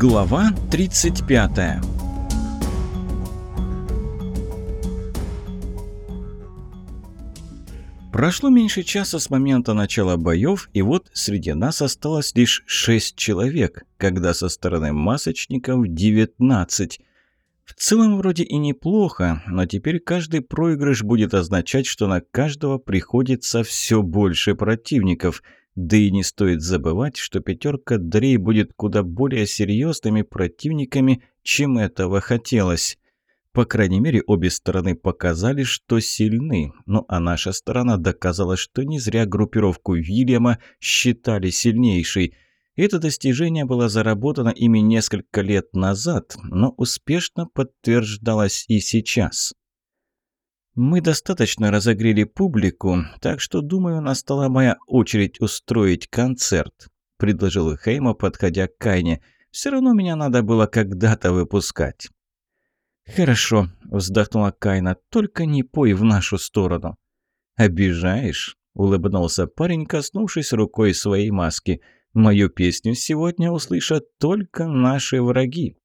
Глава 35 Прошло меньше часа с момента начала боев, и вот среди нас осталось лишь шесть человек, когда со стороны масочников 19. В целом вроде и неплохо, но теперь каждый проигрыш будет означать, что на каждого приходится все больше противников – да и не стоит забывать, что пятерка Дрей будет куда более серьезными противниками, чем этого хотелось. По крайней мере, обе стороны показали, что сильны, ну а наша сторона доказала, что не зря группировку Вильяма считали сильнейшей. Это достижение было заработано ими несколько лет назад, но успешно подтверждалось и сейчас. Мы достаточно разогрели публику, так что, думаю, настала моя очередь устроить концерт», – предложил Хейма, подходя к Кайне. «Все равно меня надо было когда-то выпускать». «Хорошо», – вздохнула Кайна, – «только не пой в нашу сторону». «Обижаешь?» – улыбнулся парень, коснувшись рукой своей маски. «Мою песню сегодня услышат только наши враги».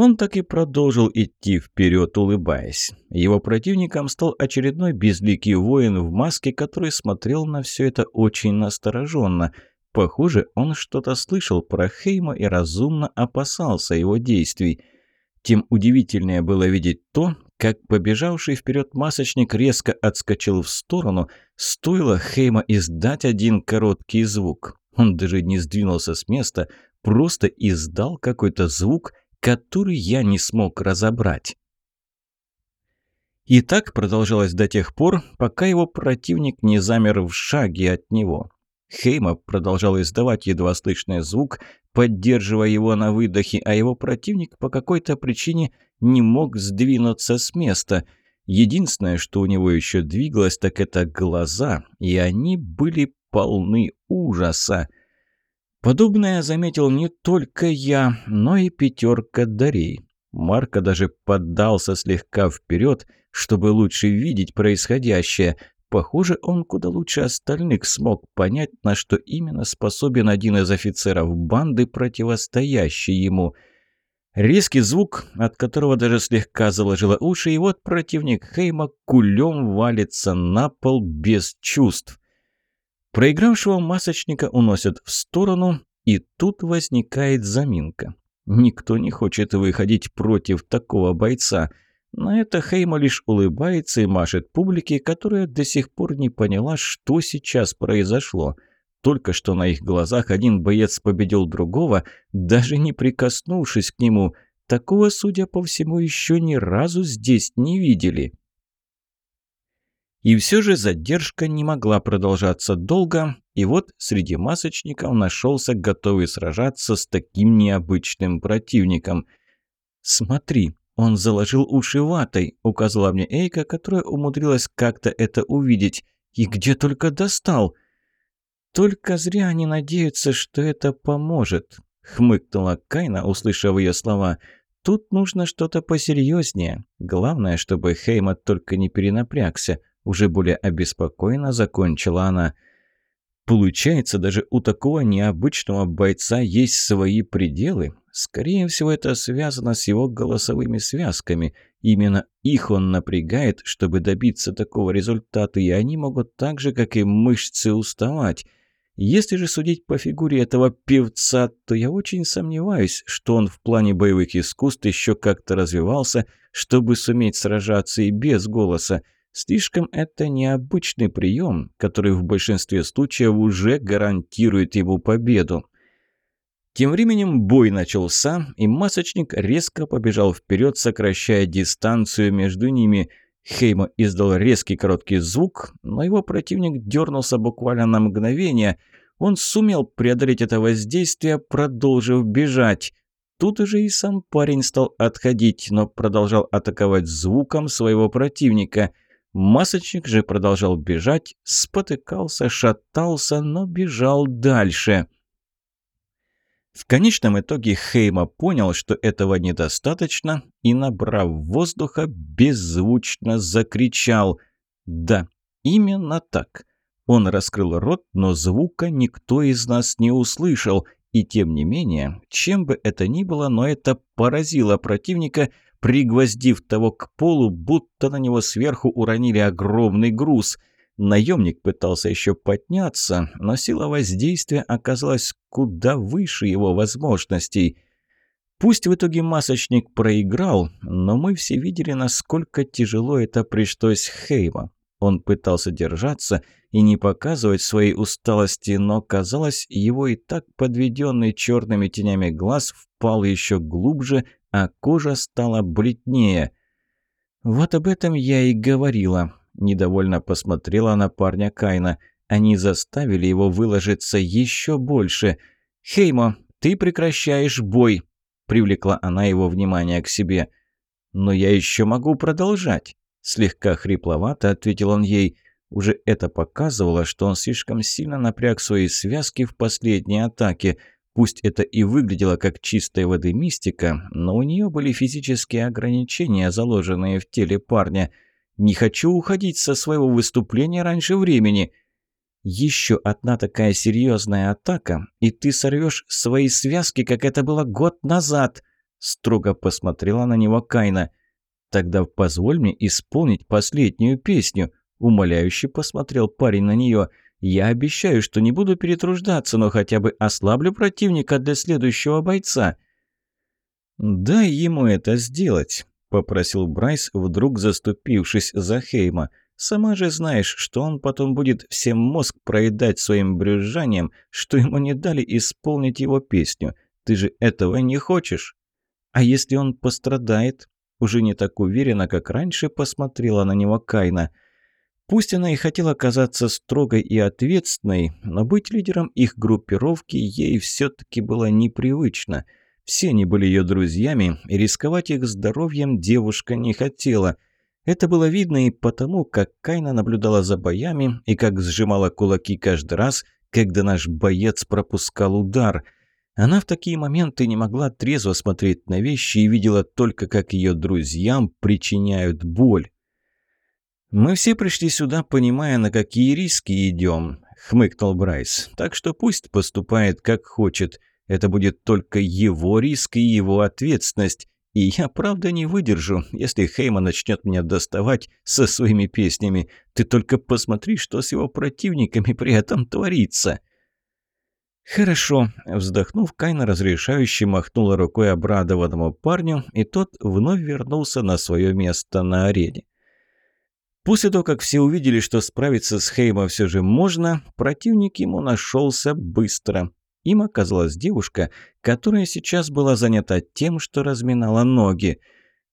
Он так и продолжил идти вперед, улыбаясь. Его противником стал очередной безликий воин в маске, который смотрел на все это очень настороженно. Похоже, он что-то слышал про Хейма и разумно опасался его действий. Тем удивительнее было видеть то, как побежавший вперед масочник резко отскочил в сторону, стоило Хейма издать один короткий звук. Он даже не сдвинулся с места, просто издал какой-то звук – который я не смог разобрать. И так продолжалось до тех пор, пока его противник не замер в шаге от него. Хейма продолжал издавать едва слышный звук, поддерживая его на выдохе, а его противник по какой-то причине не мог сдвинуться с места. Единственное, что у него еще двигалось, так это глаза, и они были полны ужаса. Подобное заметил не только я, но и пятерка Дарей. Марко даже поддался слегка вперед, чтобы лучше видеть происходящее. Похоже, он куда лучше остальных смог понять, на что именно способен один из офицеров банды, противостоящий ему. Резкий звук, от которого даже слегка заложило уши, и вот противник Хейма кулем валится на пол без чувств. Проигравшего масочника уносят в сторону, и тут возникает заминка. Никто не хочет выходить против такого бойца. На это Хейма лишь улыбается и машет публике, которая до сих пор не поняла, что сейчас произошло. Только что на их глазах один боец победил другого, даже не прикоснувшись к нему. Такого, судя по всему, еще ни разу здесь не видели. И все же задержка не могла продолжаться долго, и вот среди масочников нашелся готовый сражаться с таким необычным противником. «Смотри, он заложил уши ватой», — указала мне Эйка, которая умудрилась как-то это увидеть. «И где только достал!» «Только зря они надеются, что это поможет», — хмыкнула Кайна, услышав ее слова. «Тут нужно что-то посерьезнее. Главное, чтобы Хейма только не перенапрягся. Уже более обеспокоенно закончила она. Получается, даже у такого необычного бойца есть свои пределы. Скорее всего, это связано с его голосовыми связками. Именно их он напрягает, чтобы добиться такого результата, и они могут так же, как и мышцы, уставать. Если же судить по фигуре этого певца, то я очень сомневаюсь, что он в плане боевых искусств еще как-то развивался, чтобы суметь сражаться и без голоса. Слишком это необычный прием, который в большинстве случаев уже гарантирует ему победу. Тем временем бой начался, и масочник резко побежал вперед, сокращая дистанцию между ними. Хейма издал резкий короткий звук, но его противник дернулся буквально на мгновение. Он сумел преодолеть это воздействие, продолжив бежать. Тут уже и сам парень стал отходить, но продолжал атаковать звуком своего противника – Масочник же продолжал бежать, спотыкался, шатался, но бежал дальше. В конечном итоге Хейма понял, что этого недостаточно, и, набрав воздуха, беззвучно закричал. «Да, именно так». Он раскрыл рот, но звука никто из нас не услышал, И тем не менее, чем бы это ни было, но это поразило противника, пригвоздив того к полу, будто на него сверху уронили огромный груз. Наемник пытался еще подняться, но сила воздействия оказалась куда выше его возможностей. Пусть в итоге масочник проиграл, но мы все видели, насколько тяжело это пришлось Хейма. Он пытался держаться и не показывать своей усталости, но, казалось, его и так подведенный черными тенями глаз впал еще глубже, а кожа стала бледнее. «Вот об этом я и говорила», – недовольно посмотрела на парня Кайна. «Они заставили его выложиться еще больше. Хеймо, ты прекращаешь бой», – привлекла она его внимание к себе. «Но я еще могу продолжать», – слегка хрипловато ответил он ей. Уже это показывало, что он слишком сильно напряг свои связки в последней атаке – Пусть это и выглядело как чистой воды мистика, но у нее были физические ограничения, заложенные в теле парня. «Не хочу уходить со своего выступления раньше времени». «Еще одна такая серьезная атака, и ты сорвешь свои связки, как это было год назад», — строго посмотрела на него Кайна. «Тогда позволь мне исполнить последнюю песню», — умоляюще посмотрел парень на нее — я обещаю, что не буду перетруждаться, но хотя бы ослаблю противника для следующего бойца». «Дай ему это сделать», — попросил Брайс, вдруг заступившись за Хейма. «Сама же знаешь, что он потом будет всем мозг проедать своим брюзжанием, что ему не дали исполнить его песню. Ты же этого не хочешь?» «А если он пострадает?» Уже не так уверенно, как раньше, посмотрела на него Кайна — Пусть она и хотела казаться строгой и ответственной, но быть лидером их группировки ей все-таки было непривычно. Все они были ее друзьями, и рисковать их здоровьем девушка не хотела. Это было видно и потому, как Кайна наблюдала за боями и как сжимала кулаки каждый раз, когда наш боец пропускал удар. Она в такие моменты не могла трезво смотреть на вещи и видела только, как ее друзьям причиняют боль. «Мы все пришли сюда, понимая, на какие риски идем», — хмыкнул Брайс. «Так что пусть поступает как хочет. Это будет только его риск и его ответственность. И я правда не выдержу, если Хейма начнет меня доставать со своими песнями. Ты только посмотри, что с его противниками при этом творится». «Хорошо», — вздохнув, Кайна разрешающе махнула рукой обрадованному парню, и тот вновь вернулся на свое место на арене. После того, как все увидели, что справиться с Хейма все же можно, противник ему нашелся быстро. Им оказалась девушка, которая сейчас была занята тем, что разминала ноги.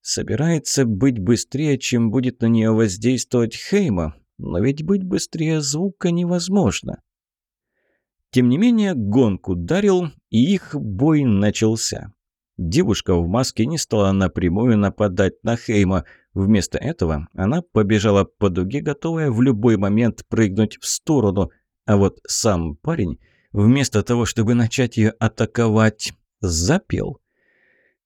Собирается быть быстрее, чем будет на нее воздействовать Хейма, но ведь быть быстрее звука невозможно. Тем не менее, гонку дарил, и их бой начался. Девушка в маске не стала напрямую нападать на Хейма – Вместо этого она побежала по дуге, готовая в любой момент прыгнуть в сторону. А вот сам парень, вместо того, чтобы начать ее атаковать, запел.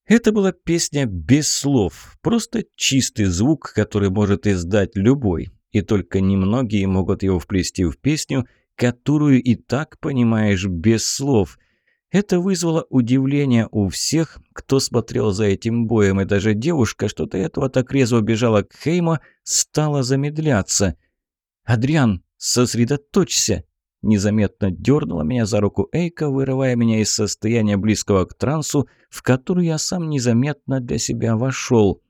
Это была песня без слов, просто чистый звук, который может издать любой. И только немногие могут его вплести в песню, которую и так понимаешь без слов – это вызвало удивление у всех, кто смотрел за этим боем, и даже девушка, что до этого так резво бежала к Хейма, стала замедляться. «Адриан, сосредоточься!» Незаметно дернула меня за руку Эйка, вырывая меня из состояния близкого к трансу, в который я сам незаметно для себя вошел.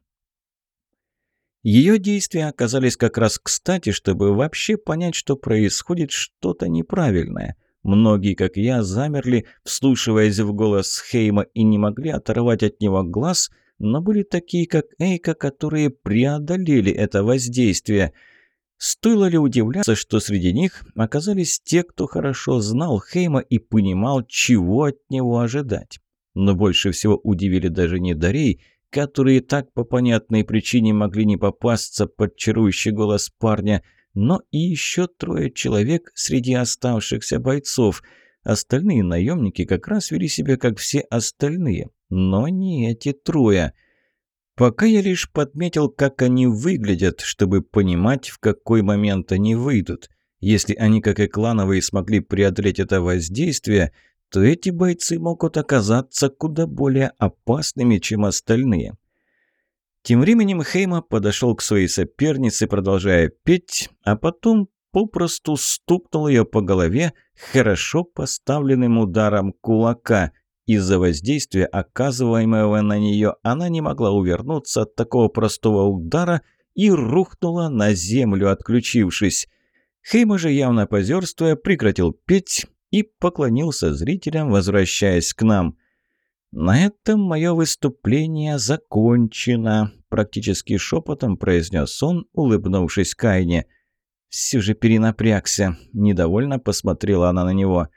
Ее действия оказались как раз кстати, чтобы вообще понять, что происходит что-то неправильное – Многие, как я, замерли, вслушиваясь в голос Хейма и не могли оторвать от него глаз, но были такие, как Эйка, которые преодолели это воздействие. Стоило ли удивляться, что среди них оказались те, кто хорошо знал Хейма и понимал, чего от него ожидать? Но больше всего удивили даже не Дарей, которые так по понятной причине могли не попасться под чарующий голос парня – но и еще трое человек среди оставшихся бойцов. Остальные наемники как раз вели себя как все остальные, но не эти трое. Пока я лишь подметил, как они выглядят, чтобы понимать, в какой момент они выйдут. Если они, как и клановые, смогли преодолеть это воздействие, то эти бойцы могут оказаться куда более опасными, чем остальные. Тем временем Хейма подошел к своей сопернице, продолжая петь, а потом попросту стукнул ее по голове хорошо поставленным ударом кулака. Из-за воздействия, оказываемого на нее, она не могла увернуться от такого простого удара и рухнула на землю, отключившись. Хейма же, явно позерствуя, прекратил петь и поклонился зрителям, возвращаясь к нам. «На этом мое выступление закончено», – практически шепотом произнес он, улыбнувшись Кайне. «Все же перенапрягся», – недовольно посмотрела она на него.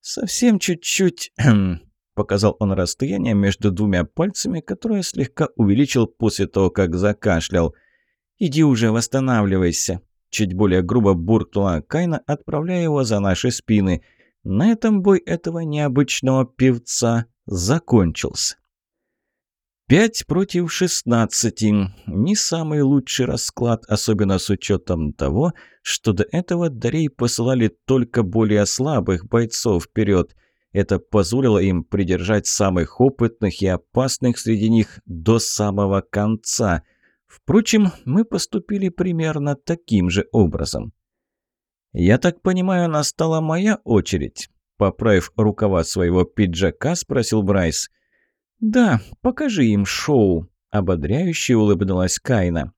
«Совсем чуть-чуть», – показал он расстояние между двумя пальцами, которое слегка увеличил после того, как закашлял. «Иди уже, восстанавливайся», – чуть более грубо буркнула Кайна, отправляя его за наши спины. На этом бой этого необычного певца закончился. Пять против шестнадцати. Не самый лучший расклад, особенно с учетом того, что до этого Дарей посылали только более слабых бойцов вперед. Это позволило им придержать самых опытных и опасных среди них до самого конца. Впрочем, мы поступили примерно таким же образом. «Я так понимаю, настала моя очередь?» Поправив рукава своего пиджака, спросил Брайс. «Да, покажи им шоу», — ободряюще улыбнулась Кайна.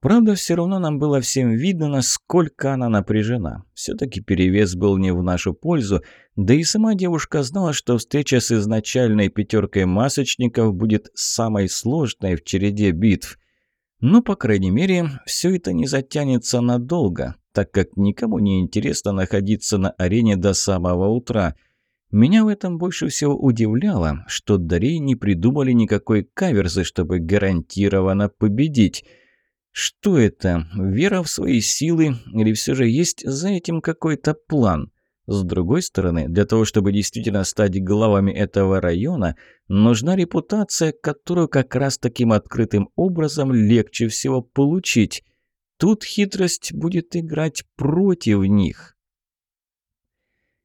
Правда, все равно нам было всем видно, насколько она напряжена. Все-таки перевес был не в нашу пользу, да и сама девушка знала, что встреча с изначальной пятеркой масочников будет самой сложной в череде битв. Но, по крайней мере, все это не затянется надолго так как никому не интересно находиться на арене до самого утра. Меня в этом больше всего удивляло, что Дарей не придумали никакой каверзы, чтобы гарантированно победить. Что это? Вера в свои силы или все же есть за этим какой-то план? С другой стороны, для того, чтобы действительно стать главами этого района, нужна репутация, которую как раз таким открытым образом легче всего получить. Тут хитрость будет играть против них.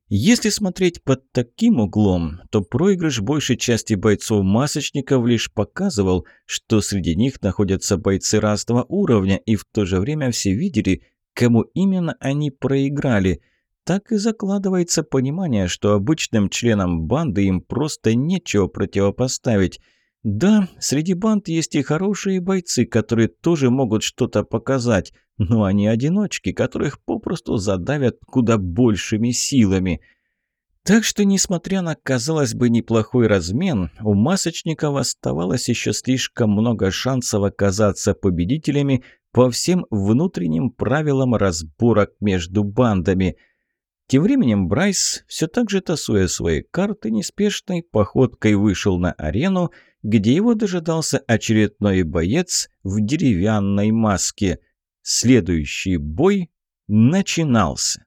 Если смотреть под таким углом, то проигрыш большей части бойцов-масочников лишь показывал, что среди них находятся бойцы разного уровня, и в то же время все видели, кому именно они проиграли. Так и закладывается понимание, что обычным членам банды им просто нечего противопоставить – да, среди банд есть и хорошие бойцы, которые тоже могут что-то показать, но они одиночки, которых попросту задавят куда большими силами. Так что, несмотря на, казалось бы, неплохой размен, у масочников оставалось еще слишком много шансов оказаться победителями по всем внутренним правилам разборок между бандами – тем временем Брайс, все так же тасуя свои карты, неспешной походкой вышел на арену, где его дожидался очередной боец в деревянной маске. Следующий бой начинался.